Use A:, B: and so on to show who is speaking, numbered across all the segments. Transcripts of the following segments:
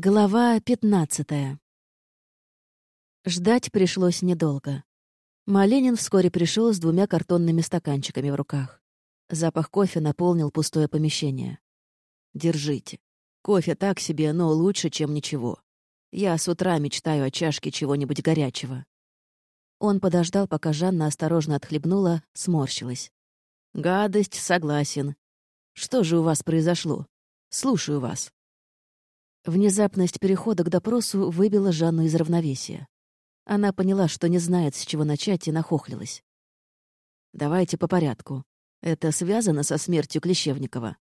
A: Глава пятнадцатая. Ждать пришлось недолго. Маленин вскоре пришел с двумя картонными стаканчиками в руках. Запах кофе наполнил пустое помещение. «Держите. Кофе так себе, но лучше, чем ничего. Я с утра мечтаю о чашке чего-нибудь горячего». Он подождал, пока Жанна осторожно отхлебнула, сморщилась. «Гадость, согласен. Что же у вас произошло? Слушаю вас». Внезапность перехода к допросу выбила Жанну из равновесия. Она поняла, что не знает, с чего начать, и нахохлилась. «Давайте по порядку. Это связано со смертью Клещевникова?»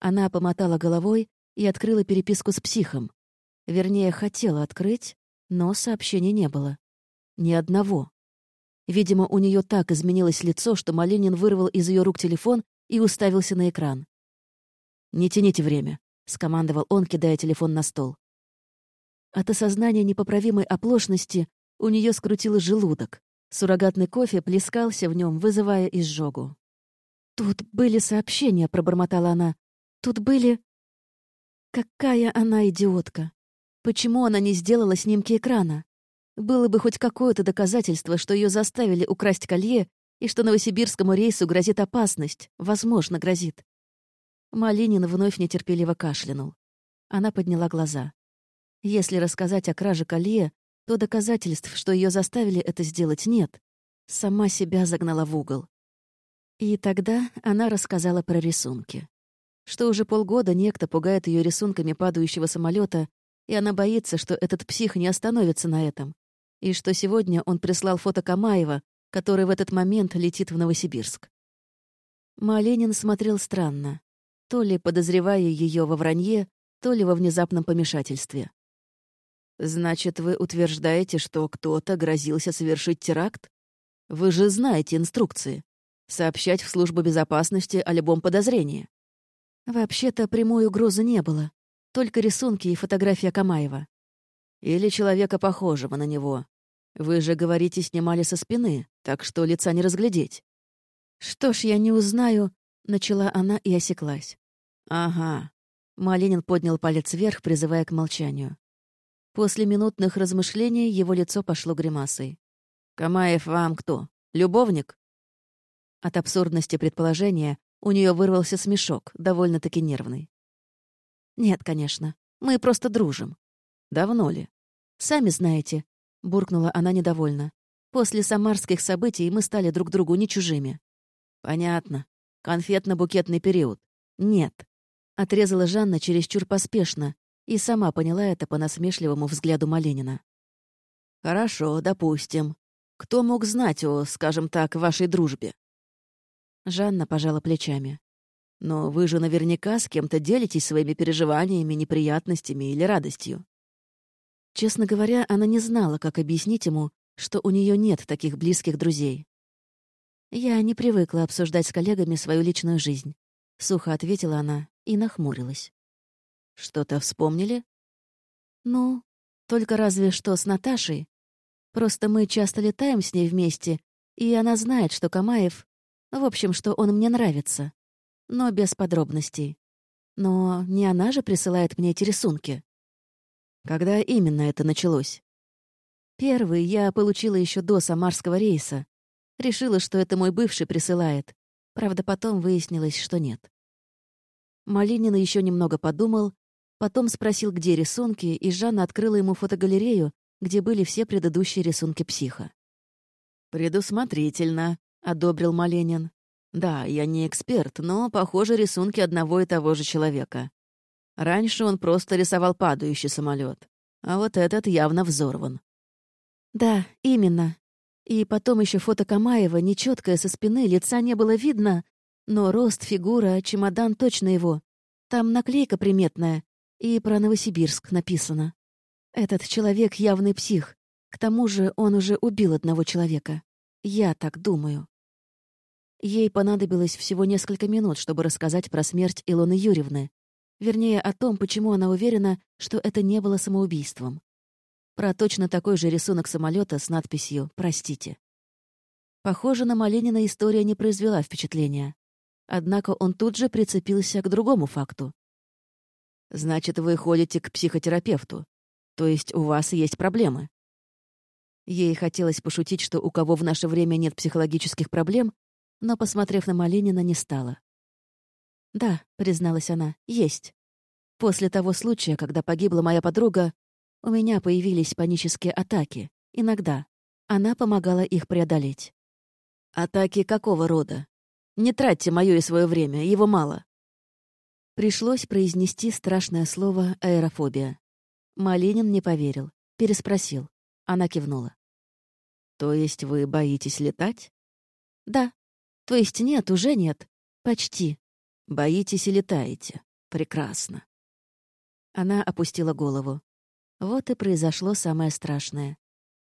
A: Она помотала головой и открыла переписку с психом. Вернее, хотела открыть, но сообщений не было. Ни одного. Видимо, у нее так изменилось лицо, что Малинин вырвал из ее рук телефон и уставился на экран. «Не тяните время. — скомандовал он, кидая телефон на стол. От осознания непоправимой оплошности у нее скрутило желудок. Суррогатный кофе плескался в нем, вызывая изжогу. «Тут были сообщения», — пробормотала она. «Тут были...» Какая она идиотка! Почему она не сделала снимки экрана? Было бы хоть какое-то доказательство, что ее заставили украсть колье и что новосибирскому рейсу грозит опасность, возможно, грозит. Малинин вновь нетерпеливо кашлянул. Она подняла глаза. Если рассказать о краже колье, то доказательств, что ее заставили это сделать, нет. Сама себя загнала в угол. И тогда она рассказала про рисунки. Что уже полгода некто пугает ее рисунками падающего самолета, и она боится, что этот псих не остановится на этом. И что сегодня он прислал фото Камаева, который в этот момент летит в Новосибирск. Маленин смотрел странно то ли подозревая ее во вранье, то ли во внезапном помешательстве. «Значит, вы утверждаете, что кто-то грозился совершить теракт? Вы же знаете инструкции. Сообщать в службу безопасности о любом подозрении». Вообще-то прямой угрозы не было. Только рисунки и фотография Камаева. Или человека, похожего на него. Вы же, говорите, снимали со спины, так что лица не разглядеть. Что ж, я не узнаю, — начала она и осеклась. «Ага». Малинин поднял палец вверх, призывая к молчанию. После минутных размышлений его лицо пошло гримасой. «Камаев вам кто? Любовник?» От абсурдности предположения у нее вырвался смешок, довольно-таки нервный. «Нет, конечно. Мы просто дружим». «Давно ли?» «Сами знаете», — буркнула она недовольно. «После самарских событий мы стали друг другу не чужими». «Понятно. Конфетно-букетный период». «Нет. Отрезала Жанна чересчур поспешно и сама поняла это по насмешливому взгляду Маленина. «Хорошо, допустим. Кто мог знать о, скажем так, вашей дружбе?» Жанна пожала плечами. «Но вы же наверняка с кем-то делитесь своими переживаниями, неприятностями или радостью». Честно говоря, она не знала, как объяснить ему, что у нее нет таких близких друзей. «Я не привыкла обсуждать с коллегами свою личную жизнь», — сухо ответила она и нахмурилась. «Что-то вспомнили?» «Ну, только разве что с Наташей. Просто мы часто летаем с ней вместе, и она знает, что Камаев... В общем, что он мне нравится. Но без подробностей. Но не она же присылает мне эти рисунки. Когда именно это началось? Первый я получила еще до самарского рейса. Решила, что это мой бывший присылает. Правда, потом выяснилось, что нет. Малинин еще немного подумал, потом спросил, где рисунки, и Жанна открыла ему фотогалерею, где были все предыдущие рисунки психа. «Предусмотрительно», — одобрил Маленин. «Да, я не эксперт, но, похоже, рисунки одного и того же человека. Раньше он просто рисовал падающий самолет, а вот этот явно взорван». «Да, именно. И потом еще фото Камаева, нечеткое со спины, лица не было видно, но рост, фигура, чемодан точно его. Там наклейка приметная. И про Новосибирск написано. Этот человек явный псих. К тому же он уже убил одного человека. Я так думаю. Ей понадобилось всего несколько минут, чтобы рассказать про смерть Илоны Юрьевны. Вернее, о том, почему она уверена, что это не было самоубийством. Про точно такой же рисунок самолета с надписью «Простите». Похоже, на Малинина история не произвела впечатления. Однако он тут же прицепился к другому факту. Значит, вы ходите к психотерапевту. То есть у вас есть проблемы. Ей хотелось пошутить, что у кого в наше время нет психологических проблем, но, посмотрев на Малинина, не стала. «Да», — призналась она, — «есть. После того случая, когда погибла моя подруга, у меня появились панические атаки. Иногда. Она помогала их преодолеть. Атаки какого рода? Не тратьте мое и свое время, его мало. Пришлось произнести страшное слово «аэрофобия». Малинин не поверил, переспросил. Она кивнула. «То есть вы боитесь летать?» «Да. То есть нет, уже нет. Почти. Боитесь и летаете. Прекрасно». Она опустила голову. Вот и произошло самое страшное.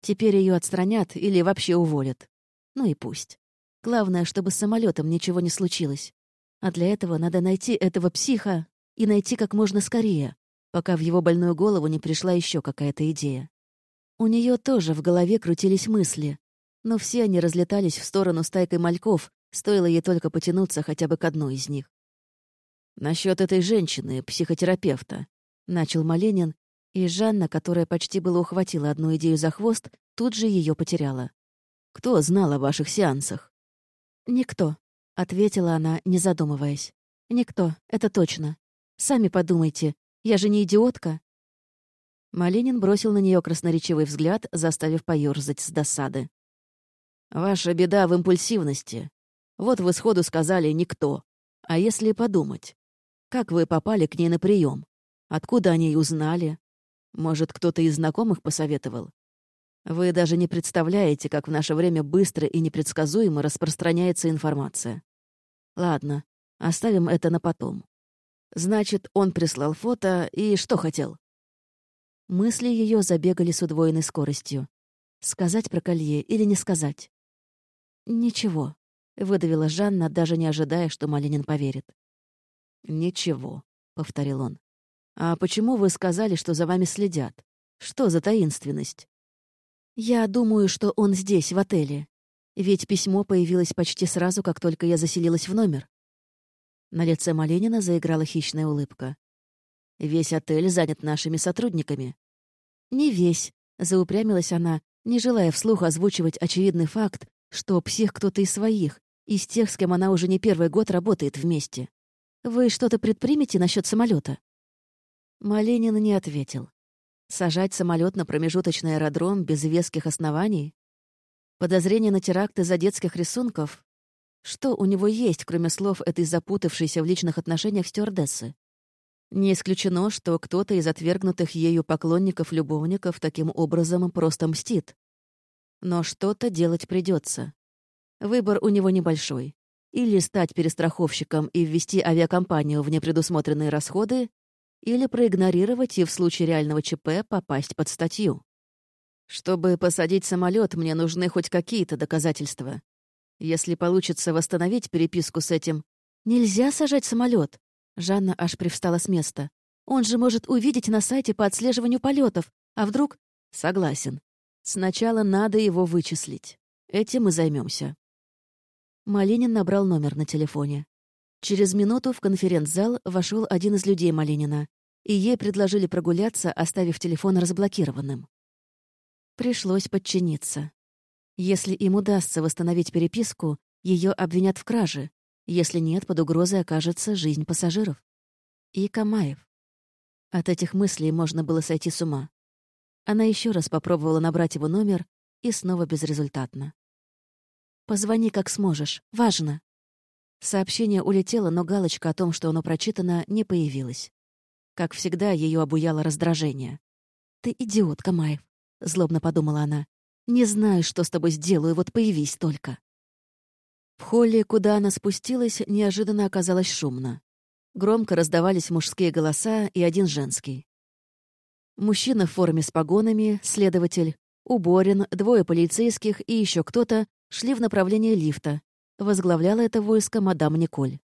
A: Теперь ее отстранят или вообще уволят. Ну и пусть. Главное, чтобы с самолетом ничего не случилось. А для этого надо найти этого психа и найти как можно скорее, пока в его больную голову не пришла еще какая-то идея. У нее тоже в голове крутились мысли, но все они разлетались в сторону стайкой мальков, стоило ей только потянуться хотя бы к одной из них. Насчет этой женщины, психотерапевта, начал Маленин, и Жанна, которая почти было ухватила одну идею за хвост, тут же ее потеряла. «Кто знал о ваших сеансах?» «Никто», — ответила она, не задумываясь. «Никто, это точно. Сами подумайте, я же не идиотка». Малинин бросил на нее красноречивый взгляд, заставив поёрзать с досады. «Ваша беда в импульсивности. Вот вы сходу сказали «никто». А если подумать? Как вы попали к ней на прием? Откуда о ней узнали? Может, кто-то из знакомых посоветовал? Вы даже не представляете, как в наше время быстро и непредсказуемо распространяется информация. Ладно, оставим это на потом. Значит, он прислал фото и что хотел? Мысли ее забегали с удвоенной скоростью. Сказать про колье или не сказать? «Ничего», — выдавила Жанна, даже не ожидая, что Малинин поверит. «Ничего», — повторил он. «А почему вы сказали, что за вами следят? Что за таинственность?» «Я думаю, что он здесь, в отеле. Ведь письмо появилось почти сразу, как только я заселилась в номер». На лице Маленина заиграла хищная улыбка. «Весь отель занят нашими сотрудниками». «Не весь», — заупрямилась она, не желая вслух озвучивать очевидный факт, что псих кто-то из своих, из тех, с кем она уже не первый год работает вместе. «Вы что-то предпримете насчет самолета? Маленин не ответил. Сажать самолет на промежуточный аэродром без веских оснований? Подозрение на теракт из-за детских рисунков? Что у него есть, кроме слов этой запутавшейся в личных отношениях стюардессы? Не исключено, что кто-то из отвергнутых ею поклонников-любовников таким образом просто мстит. Но что-то делать придется. Выбор у него небольшой. Или стать перестраховщиком и ввести авиакомпанию в непредусмотренные расходы, или проигнорировать и в случае реального ЧП попасть под статью. Чтобы посадить самолет, мне нужны хоть какие-то доказательства. Если получится восстановить переписку с этим... Нельзя сажать самолет. Жанна аж привстала с места. Он же может увидеть на сайте по отслеживанию полетов. А вдруг... Согласен. Сначала надо его вычислить. Этим мы займемся. Малинин набрал номер на телефоне. Через минуту в конференц-зал вошел один из людей Малинина, и ей предложили прогуляться, оставив телефон разблокированным. Пришлось подчиниться. Если им удастся восстановить переписку, ее обвинят в краже, если нет, под угрозой окажется жизнь пассажиров. И Камаев. От этих мыслей можно было сойти с ума. Она еще раз попробовала набрать его номер, и снова безрезультатно. «Позвони, как сможешь. Важно!» Сообщение улетело, но галочка о том, что оно прочитано, не появилась. Как всегда, ее обуяло раздражение. «Ты идиот, Камаев», — злобно подумала она. «Не знаю, что с тобой сделаю, вот появись только». В холле, куда она спустилась, неожиданно оказалось шумно. Громко раздавались мужские голоса и один женский. Мужчина в форме с погонами, следователь, Уборин, двое полицейских и еще кто-то шли в направлении лифта, Возглавляла это войско мадам Николь.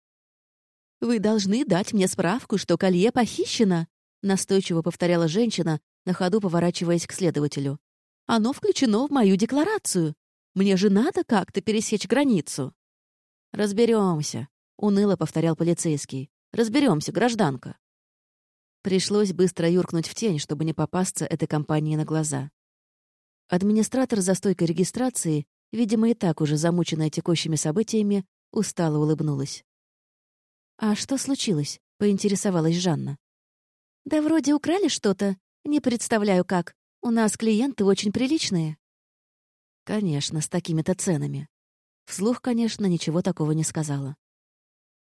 A: «Вы должны дать мне справку, что колье похищено», настойчиво повторяла женщина, на ходу поворачиваясь к следователю. «Оно включено в мою декларацию. Мне же надо как-то пересечь границу». Разберемся, уныло повторял полицейский. Разберемся, гражданка. Пришлось быстро юркнуть в тень, чтобы не попасться этой компании на глаза. Администратор за стойкой регистрации, видимо, и так уже замученная текущими событиями, устало улыбнулась. «А что случилось?» — поинтересовалась Жанна. «Да вроде украли что-то. Не представляю, как. У нас клиенты очень приличные». «Конечно, с такими-то ценами». Вслух, конечно, ничего такого не сказала.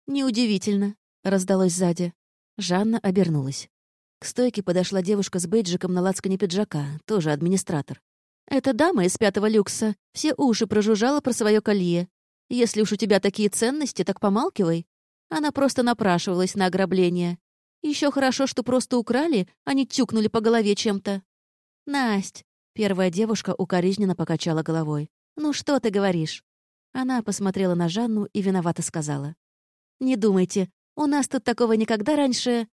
A: «Неудивительно», — раздалось сзади. Жанна обернулась. К стойке подошла девушка с бейджиком на лацкане пиджака, тоже администратор. «Эта дама из пятого люкса все уши прожужжала про свое колье. Если уж у тебя такие ценности, так помалкивай. Она просто напрашивалась на ограбление. Еще хорошо, что просто украли, а не тюкнули по голове чем-то. «Насть!» — первая девушка укоризненно покачала головой. «Ну что ты говоришь?» Она посмотрела на Жанну и виновато сказала. «Не думайте, у нас тут такого никогда раньше...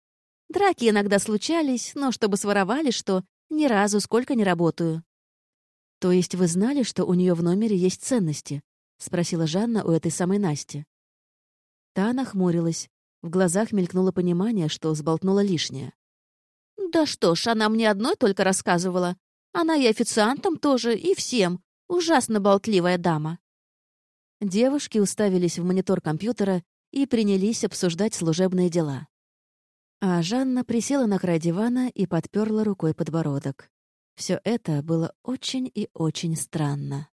A: Драки иногда случались, но чтобы своровали, что ни разу сколько не работаю». «То есть вы знали, что у нее в номере есть ценности?» — спросила Жанна у этой самой Насти. Та нахмурилась. В глазах мелькнуло понимание, что сболтнула лишнее. «Да что ж, она мне одной только рассказывала. Она и официантам тоже, и всем. Ужасно болтливая дама». Девушки уставились в монитор компьютера и принялись обсуждать служебные дела. А Жанна присела на край дивана и подперла рукой подбородок. Все это было очень и очень странно.